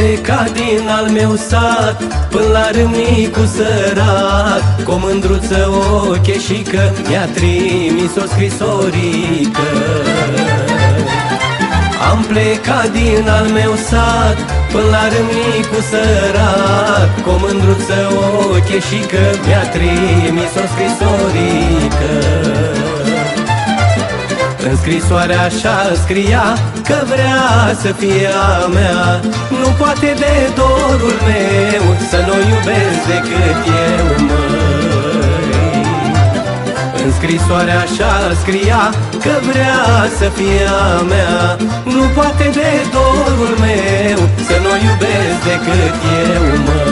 plecat din al meu sat Până la râmnicul sărat Cu o mândruță ocheșică Mi-a trimis o scrisorică. Am plecat din al meu sat Până la râmnicul sărat Cu o mândruță ocheșică Mi-a trimis o scrisorică. în scrisoarea așa scria că vrea să fie a mea. Nu poate de dorul meu să nu iubesc decât eu, măi. În scrisoarea așa scria că vrea să fie a mea. Nu poate de dorul meu să nu iubesc decât eu, măi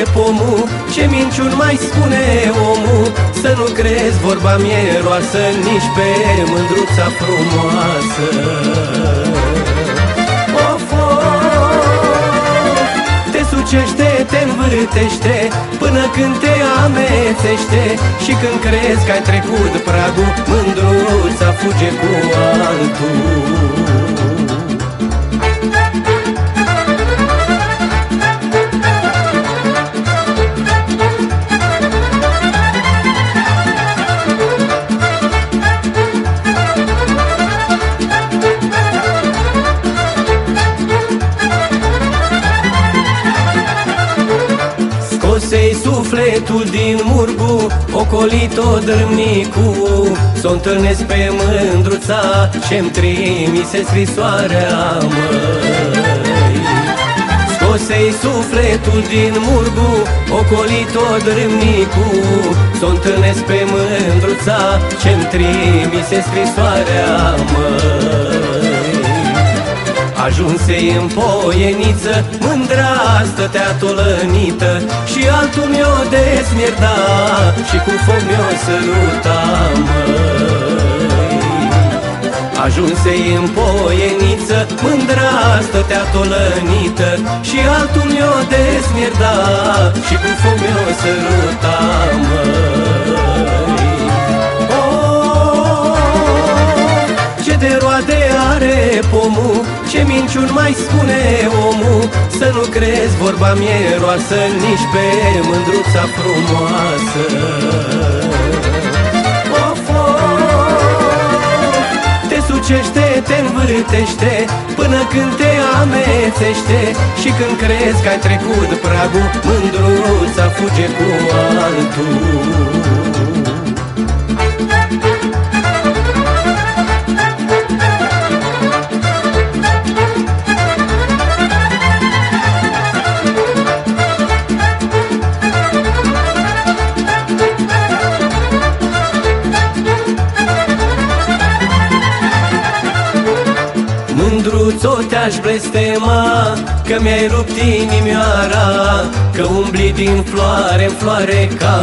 are pomul Ce minciuni mai spune omul. Să nu crezi vorba mieroasă Nici pe mândruța frumoasă. Of, Te sucește, te învârtește Până când te amețește. Și când crezi că ai trecut pragul Mândruța fuge cu altul Scosei sufletul din murgu Ocolit-o drâmnicu S-o întâlnesc pe mândruța Ce-mi trimise scrisoarea măi. Scosei sufletul din murgu Ocolit-o drâmnicu S-o întâlnesc pe mândruța Ce-mi trimise scrisoarea măi. Ajunse în poieniță, mândra stătea tolănită Și altul mi-o desmierda și cu foc mi-o săruta, măi. Ajunse în poieniță, mândra stătea tolănită Și altul mi-o desmierda și cu foc mi-o săruta, măi. Ce de roade are pomul Ce minciuni mai spune omul? Să nu crezi vorba mieroasă Nici pe mândruța frumoasă. Of, Te sucește, te învârtește Până când te amețește. Și când crezi că ai trecut pragul Mândruța fuge cu altul Mândruțo te-aș blestema Că mi-ai rupt inimioara Că umbli din floare în floare Ca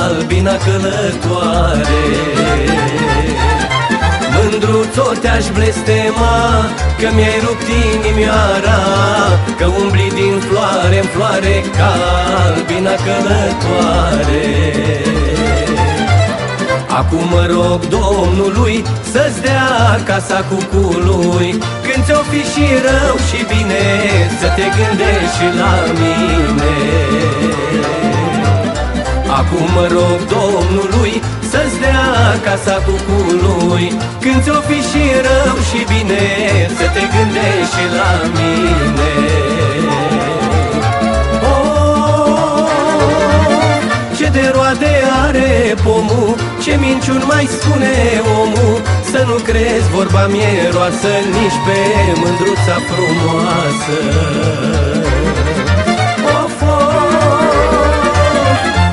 albina călătoare Mândruțo te-aș blestema Că mi-ai rupt inimioara Că umbli din floare în floare Ca albina călătoare Acum mă rog Domnului să-ți dea casa cucului. Când ți-o fi și rău și bine Să te gândești și la mine. Acum mă rog Domnului să-ți dea casa cucului. Când ți-o fi și rău și bine Să te gândești și la mine. Ce de roade are pomul Ce minciuni mai spune omul. Să nu crezi vorba mieroasă Nici pe mândruța frumoasă. Of,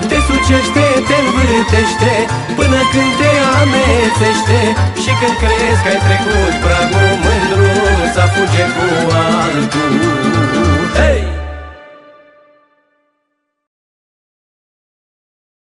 Te sucește, te învârtește Până când te amețește. Și când crezi că ai trecut pragul Mândruța fuge cu altul